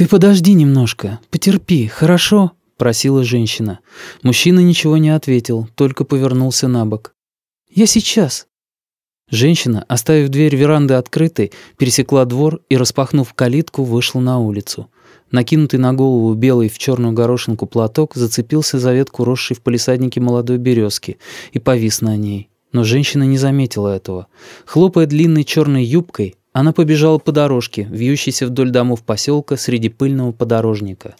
«Ты подожди немножко, потерпи, хорошо?» — просила женщина. Мужчина ничего не ответил, только повернулся на бок. «Я сейчас». Женщина, оставив дверь веранды открытой, пересекла двор и, распахнув калитку, вышла на улицу. Накинутый на голову белый в черную горошинку платок зацепился за ветку росшей в палисаднике молодой березки и повис на ней. Но женщина не заметила этого. Хлопая длинной черной юбкой, она побежала по дорожке, вьющейся вдоль домов поселка среди пыльного подорожника.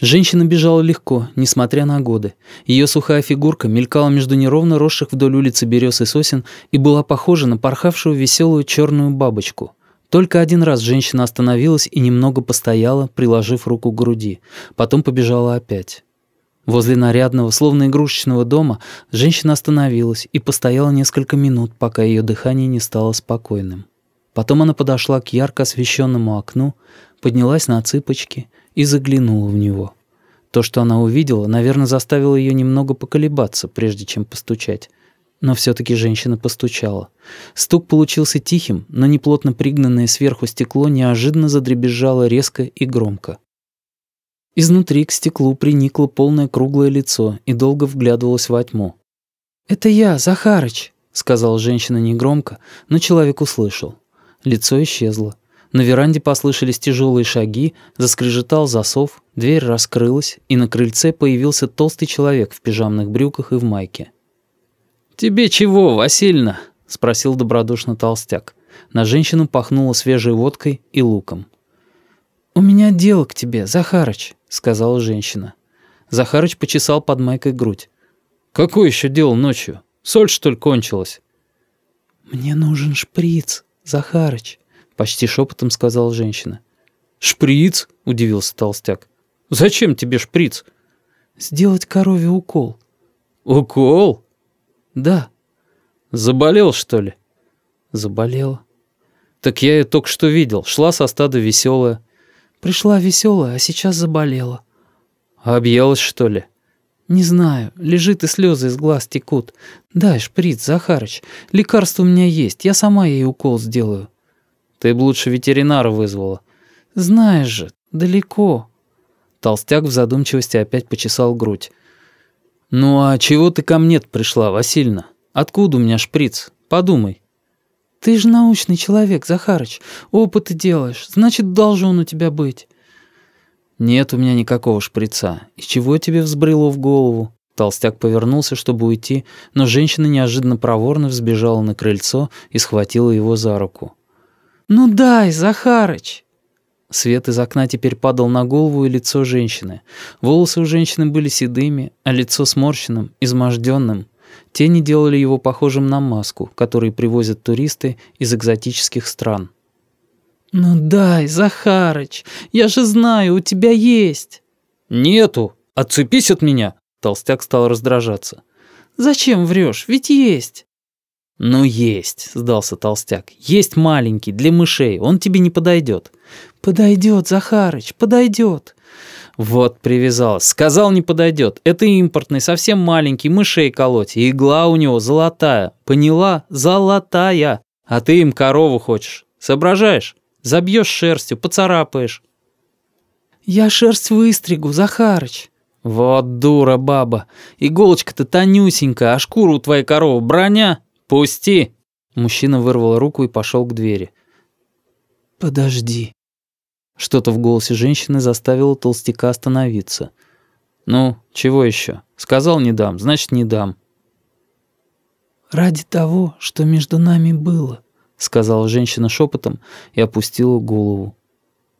Женщина бежала легко, несмотря на годы. Ее сухая фигурка мелькала между неровно росших вдоль улицы берез и сосен и была похожа на порхавшую веселую черную бабочку. Только один раз женщина остановилась и немного постояла, приложив руку к груди. Потом побежала опять. Возле нарядного, словно игрушечного дома, женщина остановилась и постояла несколько минут, пока ее дыхание не стало спокойным. Потом она подошла к ярко освещенному окну, поднялась на цыпочки и заглянула в него. То, что она увидела, наверное, заставило ее немного поколебаться, прежде чем постучать. Но все-таки женщина постучала. Стук получился тихим, но неплотно пригнанное сверху стекло неожиданно задребезжало резко и громко. Изнутри к стеклу приникло полное круглое лицо и долго вглядывалось во тьму. «Это я, Захарыч», — сказала женщина негромко, но человек услышал. Лицо исчезло. На веранде послышались тяжелые шаги, заскрежетал засов, дверь раскрылась, и на крыльце появился толстый человек в пижамных брюках и в майке. «Тебе чего, Васильна?» — спросил добродушно толстяк. На женщину пахнуло свежей водкой и луком. «У меня дело к тебе, Захарыч», — сказала женщина. Захарыч почесал под майкой грудь. «Какое еще дело ночью? Соль, что ли, кончилась?» «Мне нужен шприц», «Захарыч», — почти шепотом сказала женщина. «Шприц?» — удивился толстяк. «Зачем тебе шприц?» «Сделать корове укол». «Укол?» «Да». «Заболел, что ли?» «Заболела». «Так я ее только что видел. Шла со стада веселая». «Пришла веселая, а сейчас заболела». «Объелась, что ли?» «Не знаю. Лежит и слезы из глаз текут. Дай шприц, Захарыч. Лекарство у меня есть. Я сама ей укол сделаю». «Ты бы лучше ветеринара вызвала». «Знаешь же, далеко». Толстяк в задумчивости опять почесал грудь. «Ну а чего ты ко мне пришла, Васильна? Откуда у меня шприц? Подумай». «Ты же научный человек, Захарыч. Опыты делаешь. Значит, должен у тебя быть». «Нет у меня никакого шприца. Из чего тебе взбрело в голову?» Толстяк повернулся, чтобы уйти, но женщина неожиданно проворно взбежала на крыльцо и схватила его за руку. «Ну дай, Захарыч!» Свет из окна теперь падал на голову и лицо женщины. Волосы у женщины были седыми, а лицо сморщенным, изможденным. Тени делали его похожим на маску, которую привозят туристы из экзотических стран. «Ну дай, Захарыч, я же знаю, у тебя есть». «Нету, отцепись от меня!» Толстяк стал раздражаться. «Зачем врешь? Ведь есть». «Ну есть», — сдался толстяк. «Есть маленький, для мышей, он тебе не подойдет». «Подойдет, Захарыч, подойдет». «Вот привязалась. Сказал, не подойдет. Это импортный, совсем маленький, мышей колоть. И игла у него золотая. Поняла? Золотая. А ты им корову хочешь. Соображаешь?» Забьешь шерстью, поцарапаешь». «Я шерсть выстригу, Захарыч». «Вот дура баба. Иголочка-то тонюсенькая, а шкура у твоей коровы броня. Пусти!» Мужчина вырвал руку и пошел к двери. «Подожди». Что-то в голосе женщины заставило толстяка остановиться. «Ну, чего еще? Сказал не дам, значит не дам». «Ради того, что между нами было», сказала женщина шепотом и опустила голову.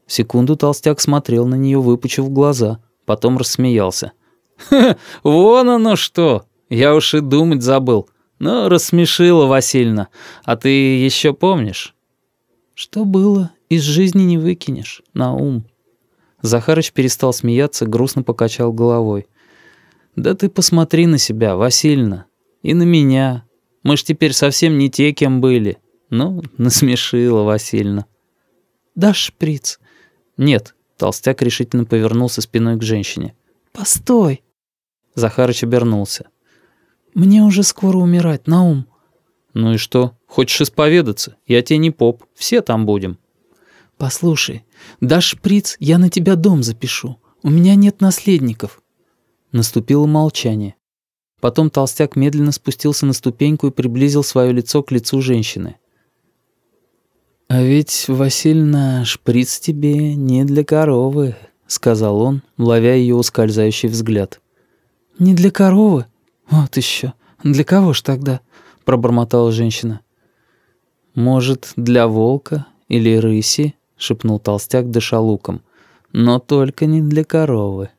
Секунду толстяк смотрел на нее, выпучив глаза, потом рассмеялся. «Ха, вон оно что! Я уж и думать забыл. Но рассмешила Васильна. А ты еще помнишь?» «Что было, из жизни не выкинешь, на ум». Захарыч перестал смеяться, грустно покачал головой. «Да ты посмотри на себя, Васильна, и на меня. Мы ж теперь совсем не те, кем были. Ну, насмешила Васильевна. «Дашь шприц?» «Нет», — толстяк решительно повернулся спиной к женщине. «Постой!» Захарыч обернулся. «Мне уже скоро умирать, Наум». «Ну и что? Хочешь исповедаться? Я тебе не поп, все там будем». «Послушай, дашь шприц, я на тебя дом запишу. У меня нет наследников». Наступило молчание. Потом толстяк медленно спустился на ступеньку и приблизил свое лицо к лицу женщины. «А ведь, Васильна, шприц тебе не для коровы», — сказал он, ловя ее ускользающий взгляд. «Не для коровы? Вот еще. Для кого ж тогда?» — пробормотала женщина. «Может, для волка или рыси?» — шепнул толстяк, дыша луком. «Но только не для коровы».